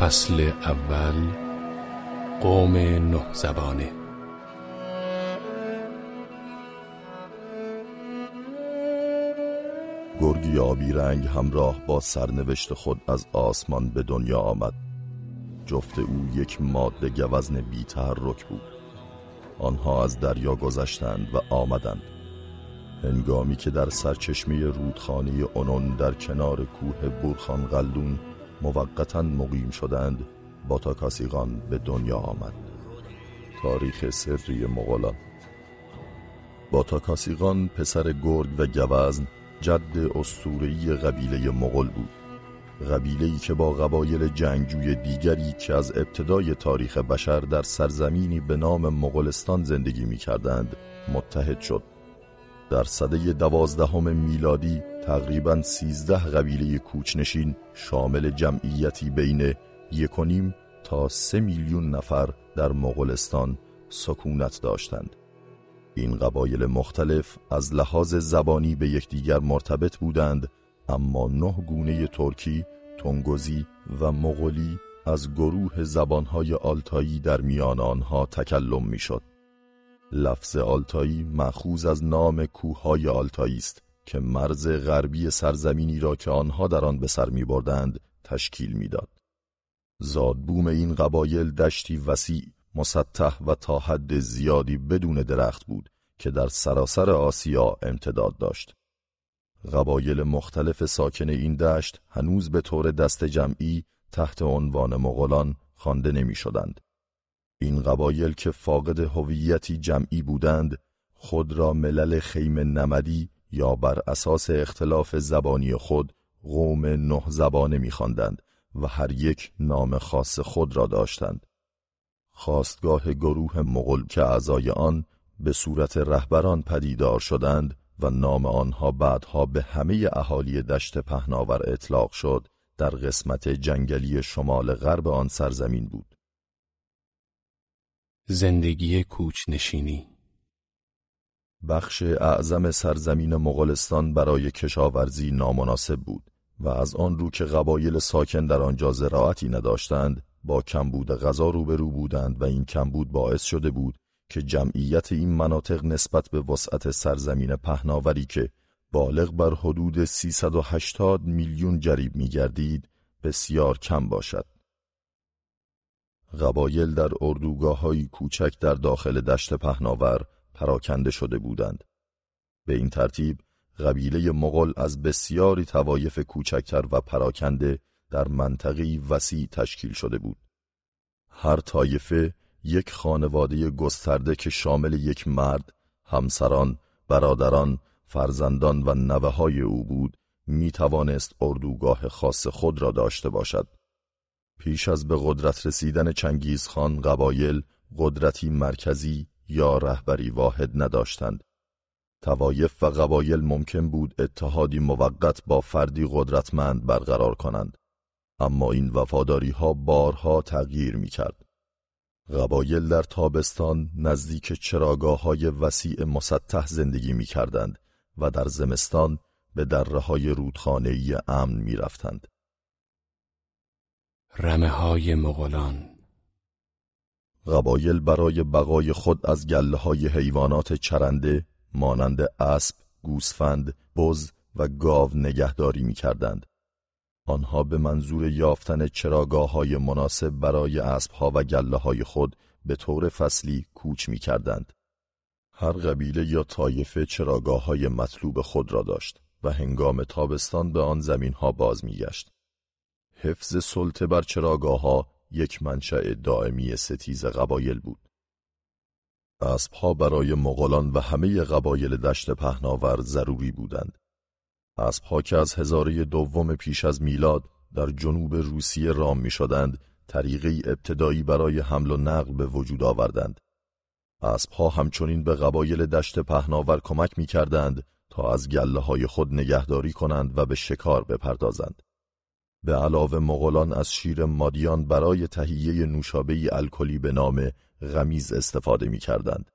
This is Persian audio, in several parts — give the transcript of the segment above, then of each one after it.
فصل اول قوم نه زبانه. گرگی آبی رنگ همراه با سرنوشت خود از آسمان به دنیا آمد. جفت او یک ماده گوزن بی تحرک بود. آنها از دریا گذشتند و آمدند. هنگامی که در سرچشمه رودخانه اونون در کنار کوه بورخان قلدون موقتا مقیم شدند با تاکاسیغان به دنیا آمد. تاریخ سری مغولان. با تاکاسیغان پسر گرگ و گوزن جد استورهی قبیله مغل بود. قبیله که با قبایل جنگجوی دیگری که از ابتدای تاریخ بشر در سرزمینی به نام مغولستان زندگی می کردند متحد شد. در صده دوازدهم میلادی تقریبا سیزده قبیله کوچنشین شامل جمعیتی بین یک و نیم تا سه میلیون نفر در مغولستان سکونت داشتند این قبایل مختلف از لحاظ زبانی به یکدیگر مرتبط بودند اما نه گونه ترکی، تنگوزی و مغولی از گروه زبانهای آلتایی در میان آنها تکلم می‌شد. لفظ آلتایی مخوز از نام کوههای آلتایی است که مرز غربی سرزمینی را که آنها در آن به سر می بردند تشکیل می‌داد. زادبوم این قبایل دشتی وسیع مسطح و تا حد زیادی بدون درخت بود که در سراسر آسیا امتداد داشت. قبایل مختلف ساکن این دشت هنوز به طور دست جمعی تحت عنوان مغولان خوانده نمی شدند. این قبایل که فاقد هویتی جمعی بودند خود را ملل خیم نمدی یا بر اساس اختلاف زبانی خود قوم نه زبانه می‌خواندند و هر یک نام خاص خود را داشتند. خواستگاه گروه مغل که اعضای آن به صورت رهبران پدیدار شدند و نام آنها بعدها به همه اهالی دشت پهناور اطلاق شد در قسمت جنگلی شمال غرب آن سرزمین بود. زندگی کوچنشینی بخش اعظم سرزمین مغولستان برای کشاورزی نامناسب بود و از آن رو که قبایل ساکن در آنجا زراعتی نداشتند با کمبود غذا روبرو بودند و این کمبود باعث شده بود که جمعیت این مناطق نسبت به وسعت سرزمین پهناوری که بالغ بر حدود 380 میلیون جریب می گردید بسیار کم باشد. قبایل در اردوگاه های کوچک در داخل دشت پهناور پراکنده شده بودند. به این ترتیب قبیله مغل از بسیاری توایف کوچکتر و پراکنده در منطقی وسیع تشکیل شده بود. هر طایفه یک خانواده گسترده که شامل یک مرد، همسران، برادران، فرزندان و نوه های او بود می توانست اردوگاه خاص خود را داشته باشد. پیش از به قدرت رسیدن چنگیز خان قبایل قدرتی مرکزی یا رهبری واحد نداشتند. توایف و قبایل ممکن بود اتحادی موقت با فردی قدرتمند برقرار کنند. اما این وفاداری ها بارها تغییر می کرد. قبایل در تابستان نزدیک چراگاه های وسیع مسطح زندگی می کردند و در زمستان به دره های رودخانه‌ای امن می رفتند. رمه های مغولان قبایل برای بقای خود از گله های حیوانات چرنده مانند اسب، گوسفند، بز و گاو نگهداری می کردند. آنها به منظور یافتن چراگاه های مناسب برای اسبها و گله های خود به طور فصلی کوچ می کردند. هر قبیله یا طایفه چراگاه های مطلوب خود را داشت و هنگام تابستان به آن زمین ها باز می گشت. حفظ سلطه بر چراگاه ها یک منشأ دائمی ستیز قبایل بود. اسبها برای مغولان و همه قبایل دشت پهناور ضروری بودند. اسبها که از هزاره دوم پیش از میلاد در جنوب روسیه رام می شدند طریقی ابتدایی برای حمل و نقل به وجود آوردند. اسبها همچنین به قبایل دشت پهناور کمک می کردند تا از گله های خود نگهداری کنند و به شکار بپردازند. به علاوه مغولان از شیر مادیان برای تهیه نوشابه الکلی به نام غمیز استفاده می کردند.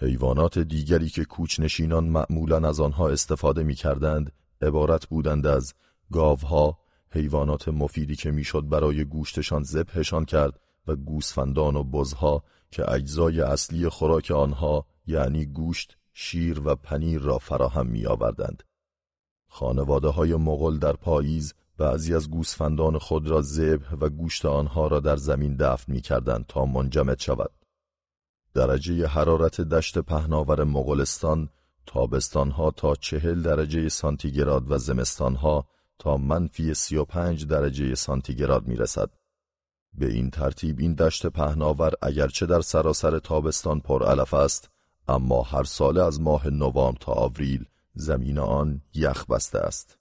حیوانات دیگری که کوچنشینان معمولا از آنها استفاده می کردند عبارت بودند از گاوها، حیوانات مفیدی که می‌شد برای گوشتشان ذبحشان کرد و گوسفندان و بزها که اجزای اصلی خوراک آنها یعنی گوشت، شیر و پنیر را فراهم می آوردند. خانواده های مغل در پاییز بعضی از گوسفندان خود را ذبح و گوشت آنها را در زمین دفن می کردند تا منجمد شود. درجه حرارت دشت پهناور مغولستان تابستانها تا چهل درجه سانتیگراد و زمستانها تا منفی سی و پنج درجه سانتیگراد می رسد. به این ترتیب این دشت پهناور اگرچه در سراسر تابستان پر علف است اما هر ساله از ماه نوامبر تا آوریل زمین آن یخ بسته است.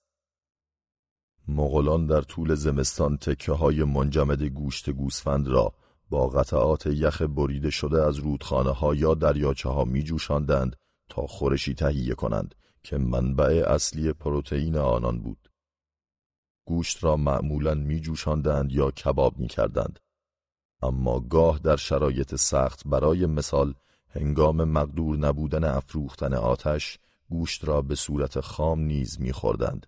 مغولان در طول زمستان تکه های منجمد گوشت گوسفند را با قطعات یخ بریده شده از رودخانه ها یا دریاچه ها می جوشاندند تا خورشی تهیه کنند که منبع اصلی پروتئین آنان بود. گوشت را معمولا می جوشاندند یا کباب می کردند. اما گاه در شرایط سخت برای مثال هنگام مقدور نبودن افروختن آتش گوشت را به صورت خام نیز میخوردند.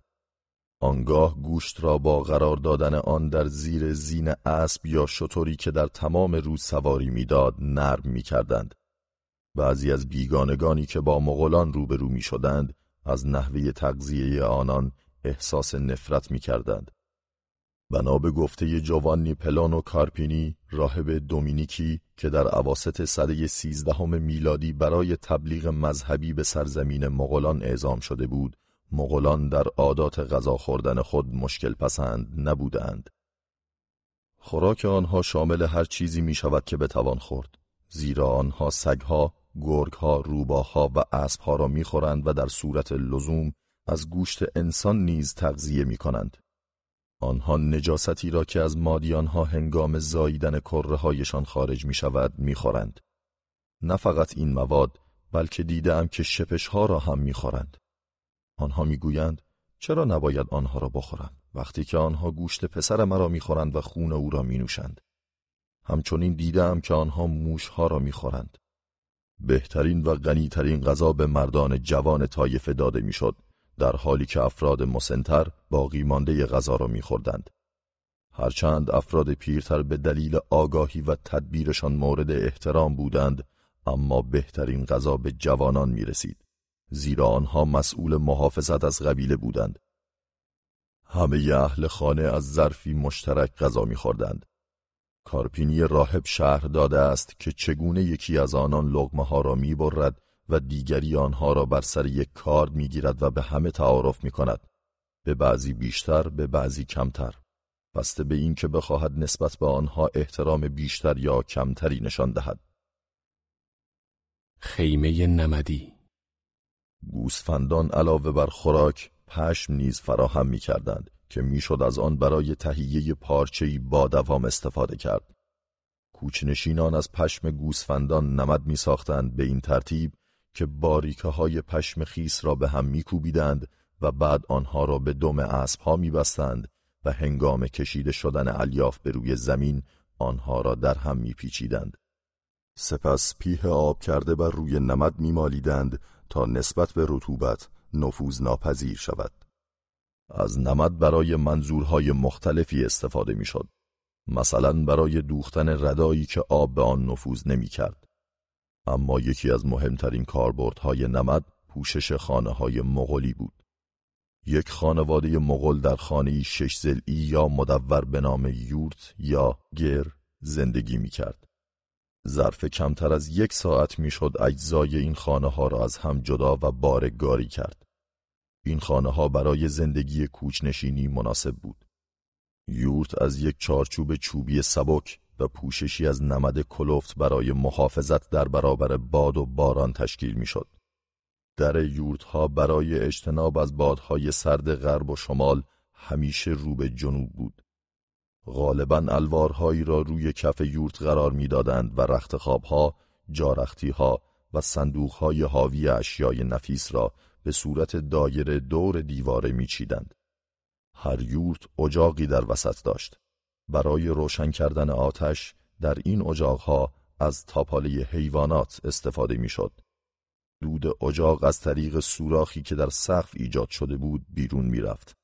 آنگاه گوشت را با قرار دادن آن در زیر زین اسب یا شطوری که در تمام روز سواری می‌داد نرم می‌کردند. بعضی از بیگانگانی که با مغولان روبرو می شدند از نحوه تغذیه آنان احساس نفرت می کردند. بنا به گفته جوانی پلانو کارپینی راهب دومینیکی که در عواست سده سیزدهم میلادی برای تبلیغ مذهبی به سرزمین مغولان اعزام شده بود مغولان در عادات غذا خوردن خود مشکل پسند نبودند خوراک آنها شامل هر چیزی می شود که بتوان خورد زیرا آنها سگها، گرگها، روباها و اسبها را می‌خورند و در صورت لزوم از گوشت انسان نیز تغذیه می کنند. آنها نجاستی را که از مادیانها هنگام زاییدن کره هایشان خارج می شود می خورند. نه فقط این مواد بلکه دیدم که شپش ها را هم می خورند. آنها می گویند چرا نباید آنها را بخورم وقتی که آنها گوشت پسر مرا می خورند و خون او را می نوشند. همچنین دیدم که آنها موش ها را می خورند. بهترین و غنیترین غذا به مردان جوان طایفه داده می‌شد در حالی که افراد مسنتر باقی مانده غذا را میخوردند. هرچند افراد پیرتر به دلیل آگاهی و تدبیرشان مورد احترام بودند اما بهترین غذا به جوانان می رسید زیرا آنها مسئول محافظت از قبیله بودند همه اهل خانه از ظرفی مشترک غذا میخوردند کارپینی راهب شهر داده است که چگونه یکی از آنان لغمه ها را می برد و دیگری آنها را بر سر یک کارد می گیرد و به همه تعارف می کند. به بعضی بیشتر به بعضی کمتر. بسته به این که بخواهد نسبت به آنها احترام بیشتر یا کمتری نشان دهد. خیمه نمدی گوسفندان علاوه بر خوراک پشم نیز فراهم می کردند که می‌شد از آن برای تهیه پارچه‌ای با دوام استفاده کرد. کوچنشینان از پشم گوسفندان نمد می ساختند به این ترتیب که باریکه های پشم خیس را به هم میکوبیدند و بعد آنها را به دم اسب ها می بستند و هنگام کشیده شدن الیاف به روی زمین آنها را در هم میپیچیدند. سپس پیه آب کرده بر روی نمد میمالیدند تا نسبت به رطوبت نفوذ ناپذیر شود. از نمد برای منظورهای مختلفی استفاده می‌شد. مثلا برای دوختن ردایی که آب به آن نفوذ نمی کرد. اما یکی از مهمترین کاربردهای نمد پوشش خانه های مغولی بود. یک خانواده مغول در خانه شش زلی یا مدور به نام یورت یا گر زندگی می کرد. ظرف کمتر از یک ساعت می‌شد اجزای این خانه ها را از هم جدا و بارگاری کرد. این خانه ها برای زندگی کوچنشینی مناسب بود. یورت از یک چارچوب چوبی سبک و پوششی از نمد کلفت برای محافظت در برابر باد و باران تشکیل می‌شد. در یورت ها برای اجتناب از بادهای سرد غرب و شمال همیشه رو به جنوب بود. غالبا الوارهایی را روی کف یورت قرار می‌دادند و رخت خوابها، جارختی ها و صندوق های حاوی اشیای نفیس را به صورت دایر دور دیواره میچیدند. هر یورت اجاقی در وسط داشت. برای روشن کردن آتش در این اجاقها از تاپاله حیوانات استفاده می‌شد. دود اجاق از طریق سوراخی که در سقف ایجاد شده بود بیرون می‌رفت.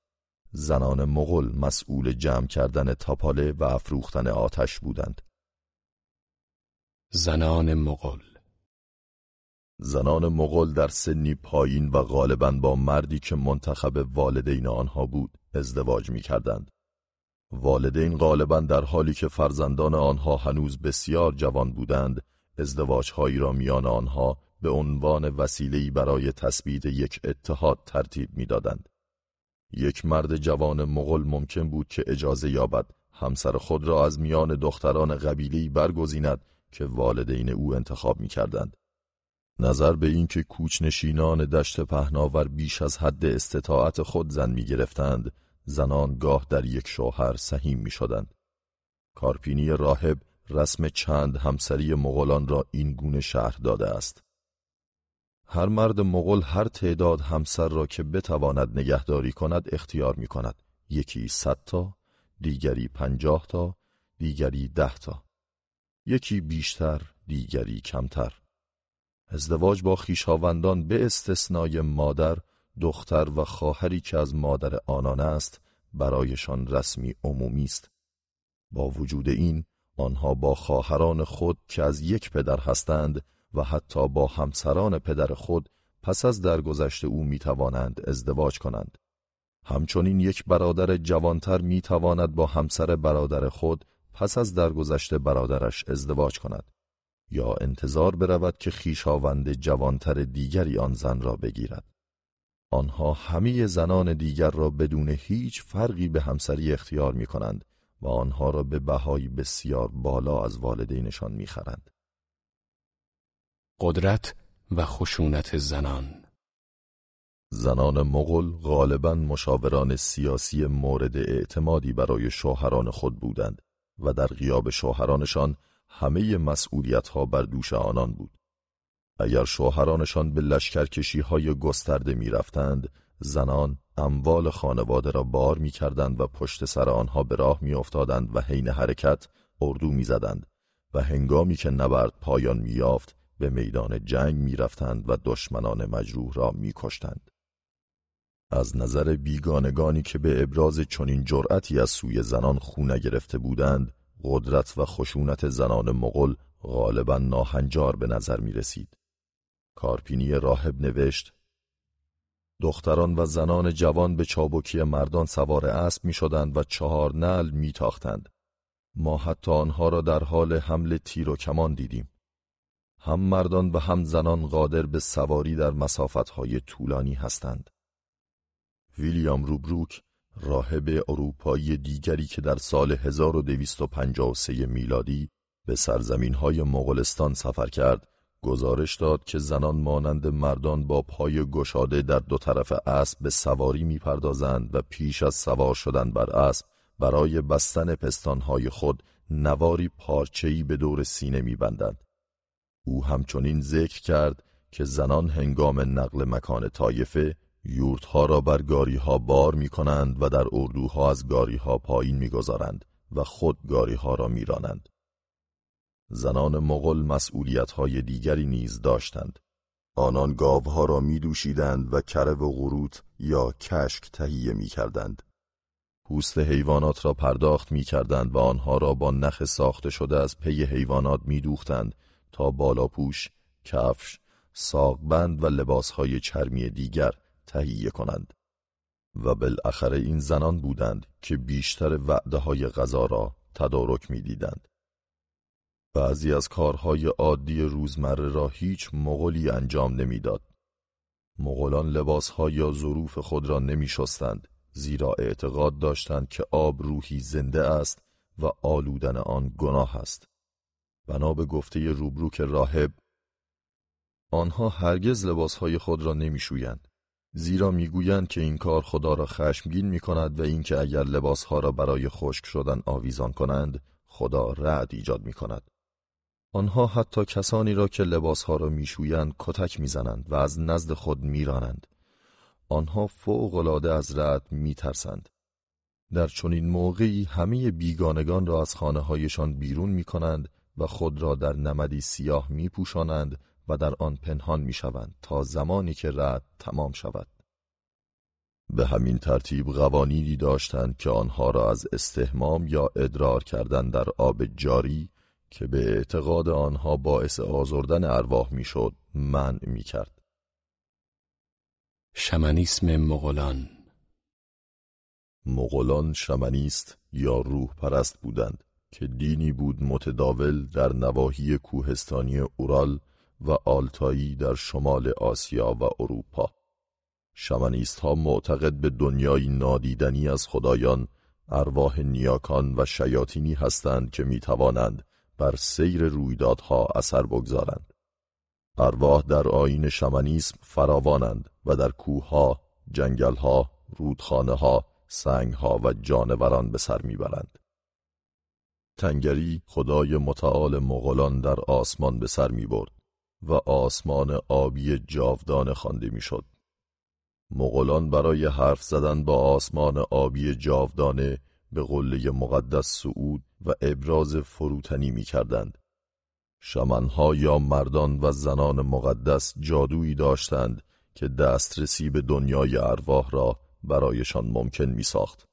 زنان مغل مسئول جمع کردن تاپاله و افروختن آتش بودند. زنان مغل زنان مغل در سنی پایین و غالبا با مردی که منتخب والدین آنها بود ازدواج می کردند. والدین غالبا در حالی که فرزندان آنها هنوز بسیار جوان بودند ازدواجهایی را میان آنها به عنوان وسیله‌ای برای تثبیت یک اتحاد ترتیب می‌دادند. یک مرد جوان مغل ممکن بود که اجازه یابد همسر خود را از میان دختران قبیله‌ای برگزیند که والدین او انتخاب می کردند. نظر به اینکه کوچنشینان دشت پهناور بیش از حد استطاعت خود زن می گرفتند، زنان گاه در یک شوهر سهیم می شدند. کارپینی راهب رسم چند همسری مغولان را این گونه شهر داده است. هر مرد مغول هر تعداد همسر را که بتواند نگهداری کند اختیار می کند. یکی صد تا، دیگری پنجاه تا، دیگری ده تا. یکی بیشتر، دیگری کمتر. ازدواج با خیشاوندان به استثنای مادر، دختر و خواهری که از مادر آنان است برایشان رسمی عمومی است. با وجود این آنها با خواهران خود که از یک پدر هستند و حتی با همسران پدر خود پس از درگذشت او می توانند ازدواج کنند. همچنین یک برادر جوانتر می تواند با همسر برادر خود پس از درگذشت برادرش ازدواج کند یا انتظار برود که خیشاوند جوانتر دیگری آن زن را بگیرد. آنها همه زنان دیگر را بدون هیچ فرقی به همسری اختیار می کنند و آنها را به بهایی بسیار بالا از والدینشان می خرند. قدرت و خشونت زنان زنان مغل غالبا مشاوران سیاسی مورد اعتمادی برای شوهران خود بودند و در غیاب شوهرانشان همه مسئولیت ها بر دوش آنان بود. اگر شوهرانشان به لشکرکشی های گسترده می رفتند، زنان اموال خانواده را بار می کردند و پشت سر آنها به راه می افتادند و حین حرکت اردو می زدند و هنگامی که نبرد پایان می یافت به میدان جنگ می رفتند و دشمنان مجروح را می کشتند. از نظر بیگانگانی که به ابراز چنین جرأتی از سوی زنان خونه گرفته بودند قدرت و خشونت زنان مغل غالبا ناهنجار به نظر می رسید. کارپینی راهب نوشت دختران و زنان جوان به چابکی مردان سوار اسب می شدند و چهار نل می تاختند. ما حتی آنها را در حال حمل تیر و کمان دیدیم. هم مردان و هم زنان قادر به سواری در مسافتهای طولانی هستند. ویلیام روبروک راهب اروپایی دیگری که در سال 1253 میلادی به سرزمین های مغولستان سفر کرد گزارش داد که زنان مانند مردان با پای گشاده در دو طرف اسب به سواری می‌پردازند و پیش از سوار شدن بر اسب برای بستن پستانهای خود نواری پارچه‌ای به دور سینه میبندند. او همچنین ذکر کرد که زنان هنگام نقل مکان طایفه یورتها را بر گاریها بار می کنند و در اردوها از گاریها پایین می‌گذارند و خود گاریها را میرانند. زنان مغل مسئولیت های دیگری نیز داشتند. آنان گاوها را می دوشیدند و کره و غروت یا کشک تهیه می کردند. پوست حیوانات را پرداخت می کردند و آنها را با نخ ساخته شده از پی حیوانات می دوختند تا بالاپوش، کفش، ساقبند و لباسهای چرمی دیگر تهیه کنند. و بالاخره این زنان بودند که بیشتر وعده های غذا را تدارک می دیدند. بعضی از کارهای عادی روزمره را هیچ مغولی انجام نمی‌داد. مغولان لباسها یا ظروف خود را نمی شستند زیرا اعتقاد داشتند که آب روحی زنده است و آلودن آن گناه است. بنا به گفته روبروک راهب آنها هرگز لباسهای خود را نمیشویند زیرا می‌گویند که این کار خدا را خشمگین می کند و اینکه اگر لباسها را برای خشک شدن آویزان کنند خدا رعد ایجاد می کند. آنها حتی کسانی را که لباسها را میشویند کتک می‌زنند و از نزد خود میرانند. آنها فوق العاده از رعد میترسند. در چنین موقعی همه بیگانگان را از خانه هایشان بیرون می کنند و خود را در نمدی سیاه می پوشانند و در آن پنهان می شوند تا زمانی که رعد تمام شود. به همین ترتیب قوانینی داشتند که آنها را از استهمام یا ادرار کردن در آب جاری که به اعتقاد آنها باعث آزردن ارواح می‌شد منع می‌کرد. شمنیسم مغولان مغولان شمنیست یا روح پرست بودند که دینی بود متداول در نواحی کوهستانی اورال و آلتایی در شمال آسیا و اروپا. شمنیست ها معتقد به دنیای نادیدنی از خدایان، ارواح نیاکان و شیاطینی هستند که می توانند بر سیر رویدادها اثر بگذارند. ارواح در آین شمنیسم فراوانند و در کوهها، جنگلها، رودخانه ها، سنگ ها و جانوران به سر می‌برند. تنگری خدای متعال مغولان در آسمان به سر می برد و آسمان آبی جاودان خوانده می‌شد. مغولان برای حرف زدن با آسمان آبی جاودانه به قله مقدس سعود و ابراز فروتنی می کردند. شمنها یا مردان و زنان مقدس جادویی داشتند که دسترسی به دنیای ارواح را برایشان ممکن می ساخت.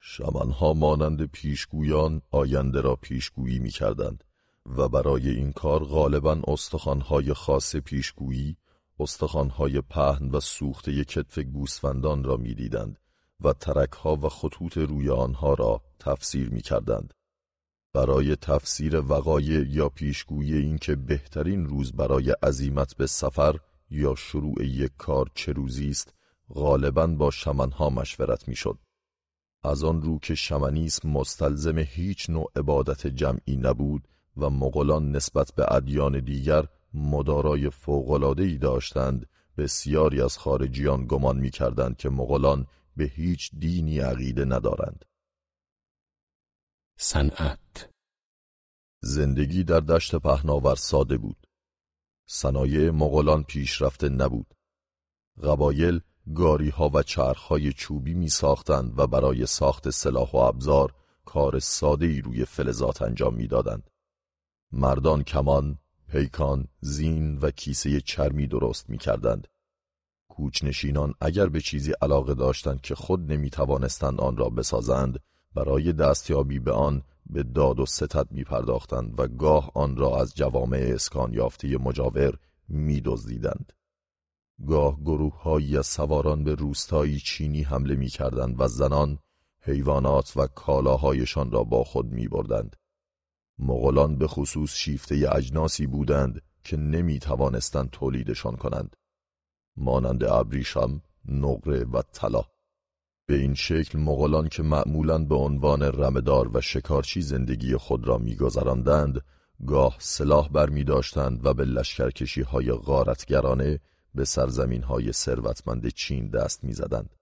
شمنها مانند پیشگویان آینده را پیشگویی می کردند و برای این کار غالبا استخوانهای خاص پیشگویی استخوانهای پهن و سوخته کتف گوسفندان را می‌دیدند و ترکها و خطوط روی آنها را تفسیر می کردند. برای تفسیر وقایع یا پیشگویی اینکه بهترین روز برای عزیمت به سفر یا شروع یک کار چه روزی است غالبا با شمنها مشورت می‌شد. از آن رو که شمنیسم مستلزم هیچ نوع عبادت جمعی نبود و مغولان نسبت به ادیان دیگر مدارای فوقلادهی داشتند بسیاری از خارجیان گمان می‌کردند که مغولان به هیچ دینی عقیده ندارند. صنعت زندگی در دشت پهناور ساده بود. صنایع مغولان پیشرفته نبود. قبایل گاری ها و چرخ های چوبی می ساختند و برای ساخت سلاح و ابزار کار ساده ای روی فلزات انجام می دادند. مردان کمان، پیکان، زین و کیسه چرمی درست می کردند. کوچنشینان اگر به چیزی علاقه داشتند که خود نمی توانستند آن را بسازند برای دستیابی به آن به داد و ستد می پرداختند و گاه آن را از جوامع اسکان یافته مجاور می دزدیدند. گاه گروه از سواران به روستایی چینی حمله می کردند و زنان حیوانات و کالاهایشان را با خود می بردند. مغولان به خصوص شیفته اجناسی بودند که نمی توانستند تولیدشان کنند. مانند ابریشم، نقره و طلا. به این شکل مغولان که معمولا به عنوان رمدار و شکارچی زندگی خود را میگذراندند گاه سلاح بر می داشتند و به لشکرکشی های غارتگرانه به سرزمین های ثروتمند چین دست می زدند.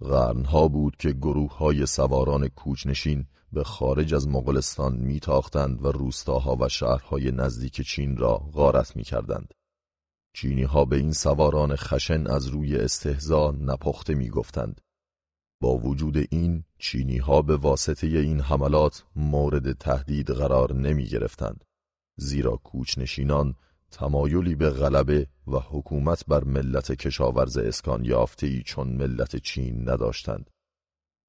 غرنها بود که گروه های سواران کوچنشین به خارج از مغولستان میتاختند و روستاها و شهرهای نزدیک چین را غارت می کردند. چینی ها به این سواران خشن از روی استهزا نپخته می گفتند. با وجود این چینی ها به واسطه این حملات مورد تهدید قرار نمی گرفتند. زیرا کوچنشینان تمایلی به غلبه و حکومت بر ملت کشاورز اسکان یافته چون ملت چین نداشتند.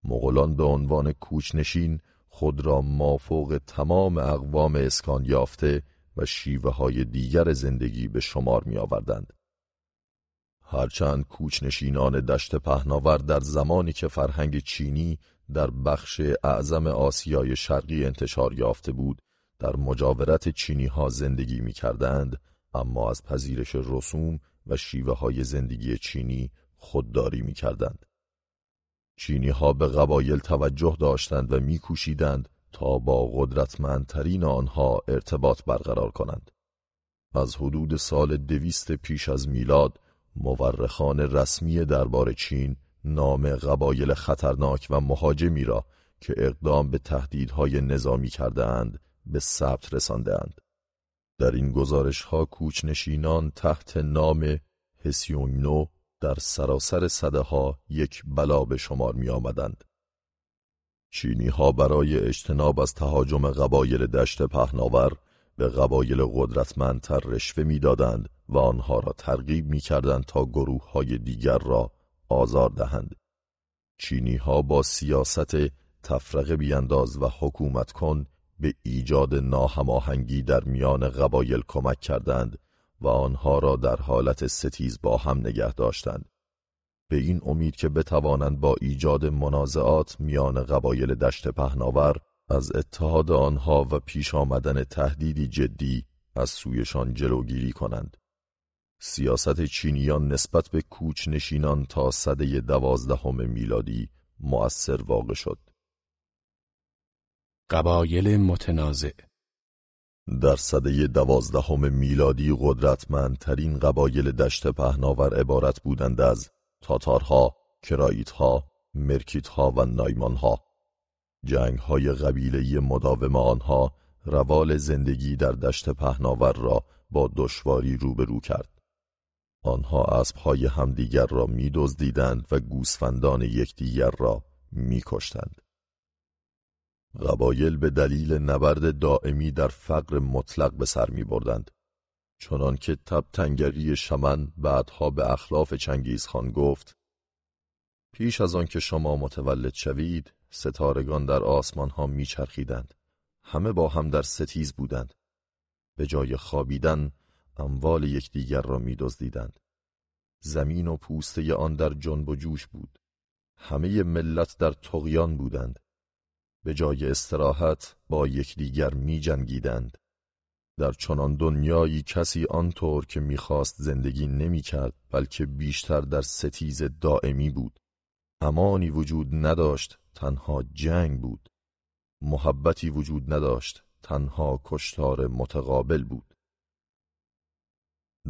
مغولان به عنوان کوچنشین خود را مافوق تمام اقوام اسکان یافته و شیوه های دیگر زندگی به شمار می آوردند. هرچند کوچنشینان دشت پهناور در زمانی که فرهنگ چینی در بخش اعظم آسیای شرقی انتشار یافته بود در مجاورت چینی ها زندگی می کردند اما از پذیرش رسوم و شیوه های زندگی چینی خودداری می کردند. چینی ها به قبایل توجه داشتند و میکوشیدند تا با قدرتمندترین آنها ارتباط برقرار کنند. از حدود سال دویست پیش از میلاد مورخان رسمی دربار چین نام قبایل خطرناک و مهاجمی را که اقدام به تهدیدهای نظامی کرده اند به ثبت رسانده اند. در این گزارش ها کوچنشینان تحت نام هسیونگنو در سراسر صده ها یک بلا به شمار می آمدند. چینی ها برای اجتناب از تهاجم قبایل دشت پهناور به قبایل قدرتمندتر رشوه می‌دادند و آنها را ترغیب می کردند تا گروه های دیگر را آزار دهند چینی ها با سیاست تفرقه بیانداز و حکومت کن به ایجاد ناهماهنگی در میان قبایل کمک کردند و آنها را در حالت ستیز با هم نگه داشتند به این امید که بتوانند با ایجاد منازعات میان قبایل دشت پهناور از اتحاد آنها و پیش آمدن تهدیدی جدی از سویشان جلوگیری کنند. سیاست چینیان نسبت به کوچ نشینان تا صده دوازدهم میلادی مؤثر واقع شد. قبایل متنازع در صده دوازدهم میلادی قدرتمندترین قبایل دشت پهناور عبارت بودند از تاتارها، کرایتها، مرکیتها و نایمانها. جنگ های قبیله مداوم آنها روال زندگی در دشت پهناور را با دشواری روبرو کرد. آنها اسبهای همدیگر را میدزدیدند و گوسفندان یکدیگر را میکشتند. قبایل به دلیل نبرد دائمی در فقر مطلق به سر می بردند. چنان که تب تنگری شمن بعدها به اخلاف چنگیز خان گفت پیش از آن که شما متولد شوید ستارگان در آسمان ها میچرخیدند. همه با هم در ستیز بودند. به جای خوابیدن اموال یکدیگر را میدزدیدند. زمین و پوسته آن در جنب و جوش بود. همه ملت در تقیان بودند. به جای استراحت با یکدیگر می جنگیدند. در چنان دنیایی کسی آنطور که می‌خواست زندگی نمی‌کرد بلکه بیشتر در ستیز دائمی بود. امانی وجود نداشت تنها جنگ بود. محبتی وجود نداشت تنها کشتار متقابل بود.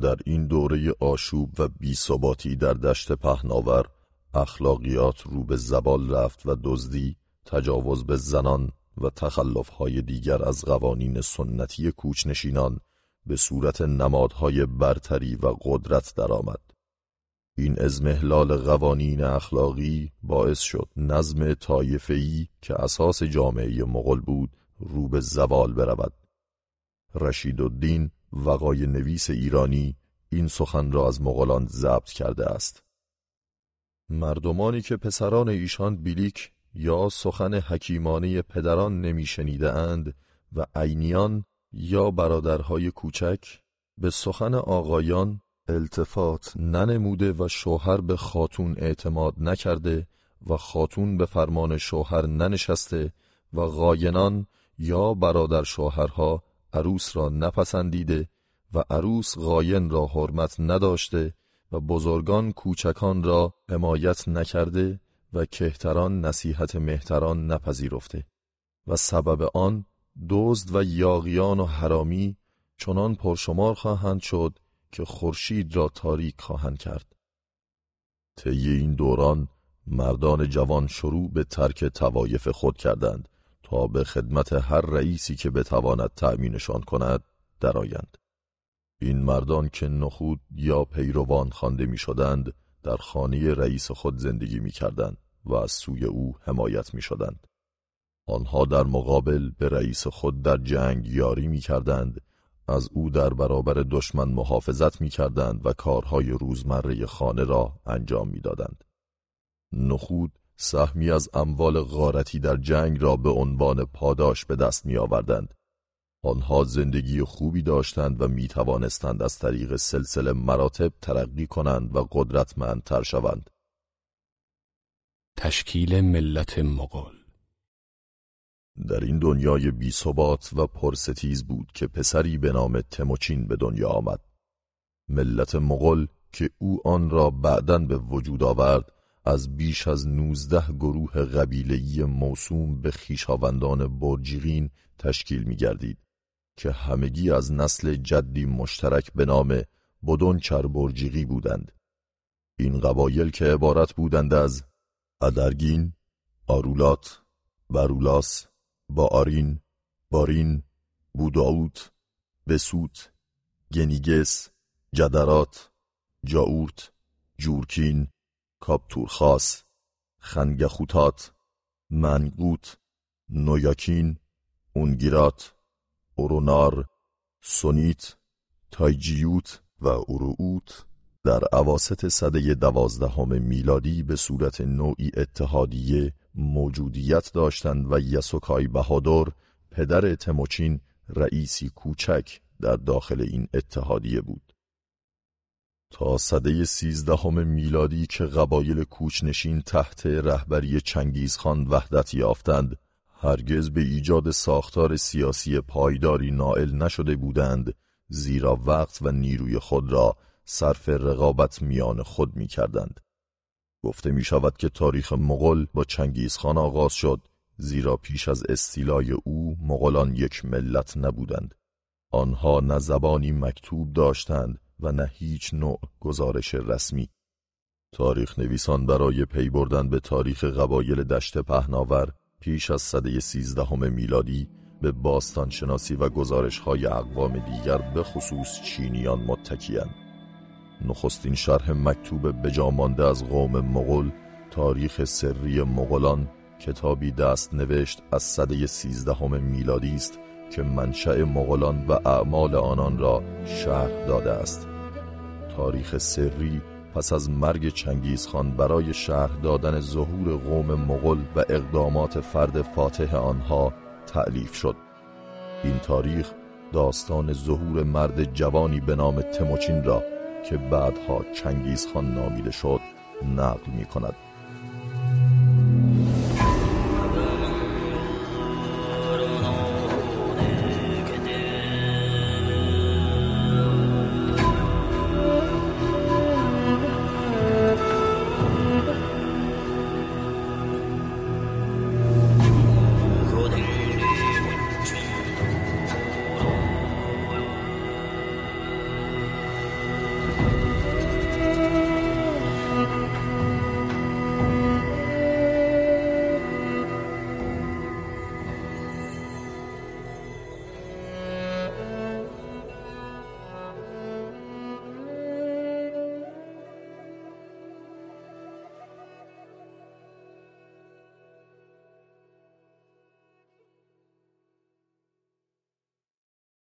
در این دوره آشوب و بیثباتی در دشت پهناور اخلاقیات رو به زبال رفت و دزدی تجاوز به زنان و تخلفهای دیگر از قوانین سنتی کوچنشینان به صورت نمادهای برتری و قدرت درآمد. این ازمهلال قوانین اخلاقی باعث شد نظم طایفه‌ای که اساس جامعه مغل بود رو به زوال برود. رشید الدین وقای نویس ایرانی این سخن را از مغولان ضبط کرده است. مردمانی که پسران ایشان بیلیک یا سخن حکیمانه پدران نمیشنیده اند و عینیان یا برادرهای کوچک به سخن آقایان التفات ننموده و شوهر به خاتون اعتماد نکرده و خاتون به فرمان شوهر ننشسته و غاینان یا برادر شوهرها عروس را نپسندیده و عروس غاین را حرمت نداشته و بزرگان کوچکان را حمایت نکرده و کهتران نصیحت مهتران نپذیرفته و سبب آن دزد و یاغیان و حرامی چنان پرشمار خواهند شد که خورشید را تاریک خواهند کرد. طی این دوران مردان جوان شروع به ترک توایف خود کردند تا به خدمت هر رئیسی که بتواند تأمینشان کند درآیند. این مردان که نخود یا پیروان خوانده می شدند در خانه رئیس خود زندگی می کردند و از سوی او حمایت می شدند. آنها در مقابل به رئیس خود در جنگ یاری می کردند از او در برابر دشمن محافظت می کردند و کارهای روزمره خانه را انجام می دادند. نخود سهمی از اموال غارتی در جنگ را به عنوان پاداش به دست می آوردند. آنها زندگی خوبی داشتند و می توانستند از طریق سلسله مراتب ترقی کنند و قدرتمندتر شوند. تشکیل ملت مغول. در این دنیای بی ثبات و پرستیز بود که پسری به نام تموچین به دنیا آمد. ملت مغول که او آن را بعدا به وجود آورد از بیش از نوزده گروه قبیلهی موسوم به خیشاوندان برجیغین تشکیل می گردید که همگی از نسل جدی مشترک به نام بدون برجیغی بودند. این قبایل که عبارت بودند از ادرگین، آرولات، برولاس، آرین، بارین، بوداوت، بسوت، گنیگس، جدرات، جاورت، جورکین، کابتورخاس، خنگخوتات، منگوت، نویاکین، اونگیرات، اورونار، سونیت، تایجیوت و ارووت در عواست صده دوازدهم میلادی به صورت نوعی اتحادیه موجودیت داشتند و یسوکای بهادر پدر تموچین رئیسی کوچک در داخل این اتحادیه بود. تا صده سیزدهم میلادی که قبایل کوچنشین تحت رهبری چنگیزخان وحدت یافتند هرگز به ایجاد ساختار سیاسی پایداری نائل نشده بودند زیرا وقت و نیروی خود را صرف رقابت میان خود می کردند. گفته می شود که تاریخ مغل با چنگیزخان آغاز شد زیرا پیش از استیلای او مغلان یک ملت نبودند. آنها نه زبانی مکتوب داشتند و نه هیچ نوع گزارش رسمی. تاریخ نویسان برای پی بردن به تاریخ قبایل دشت پهناور پیش از صده سیزدهم میلادی به باستان شناسی و گزارش های اقوام دیگر به خصوص چینیان متکیند. نخستین شرح مکتوب بجامانده از قوم مغل تاریخ سری مغلان کتابی دست نوشت از صده سیزدهم میلادی است که منشأ مغلان و اعمال آنان را شرح داده است. تاریخ سری پس از مرگ چنگیزخان برای شرح دادن ظهور قوم مغل و اقدامات فرد فاتح آنها تعلیف شد. این تاریخ داستان ظهور مرد جوانی به نام تموچین را که بعدها چنگیزخان نامیده شد نقل می کند